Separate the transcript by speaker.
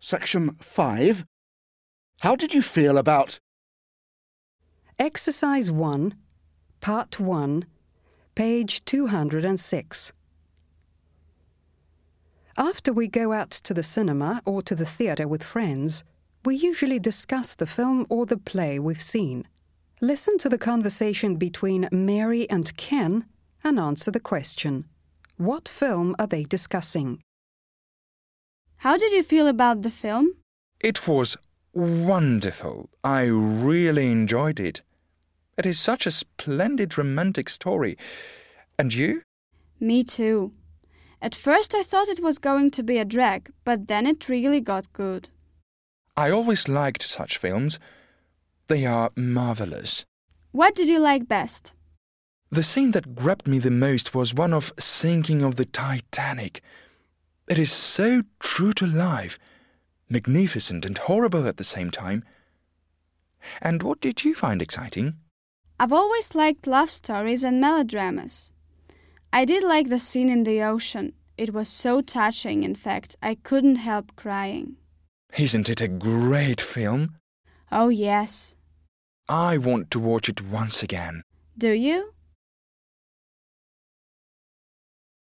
Speaker 1: Section 5. How did you feel about.
Speaker 2: Exercise 1, Part 1, page 206. After we go out to the cinema or to the theatre with friends, we usually discuss the film or the play we've seen. Listen to the conversation between Mary and Ken and answer the question What film are they discussing?
Speaker 3: How did you feel about the film?
Speaker 4: It was wonderful. I really enjoyed it. It is such a splendid romantic story. And you?
Speaker 3: Me too. At first I thought it was going to be a drag, but then it really got good.
Speaker 4: I always liked such films. They are marvelous.
Speaker 3: What did you like best?
Speaker 4: The scene that grabbed me the most was one of sinking of the Titanic. It is so true to life, magnificent and horrible at the same time. And what did you find exciting?
Speaker 3: I've always liked love stories and melodramas. I did like the scene in the ocean. It was so touching, in fact, I couldn't help crying.
Speaker 4: Isn't it a great film?
Speaker 3: Oh, yes.
Speaker 4: I want to watch it once again.
Speaker 3: Do you?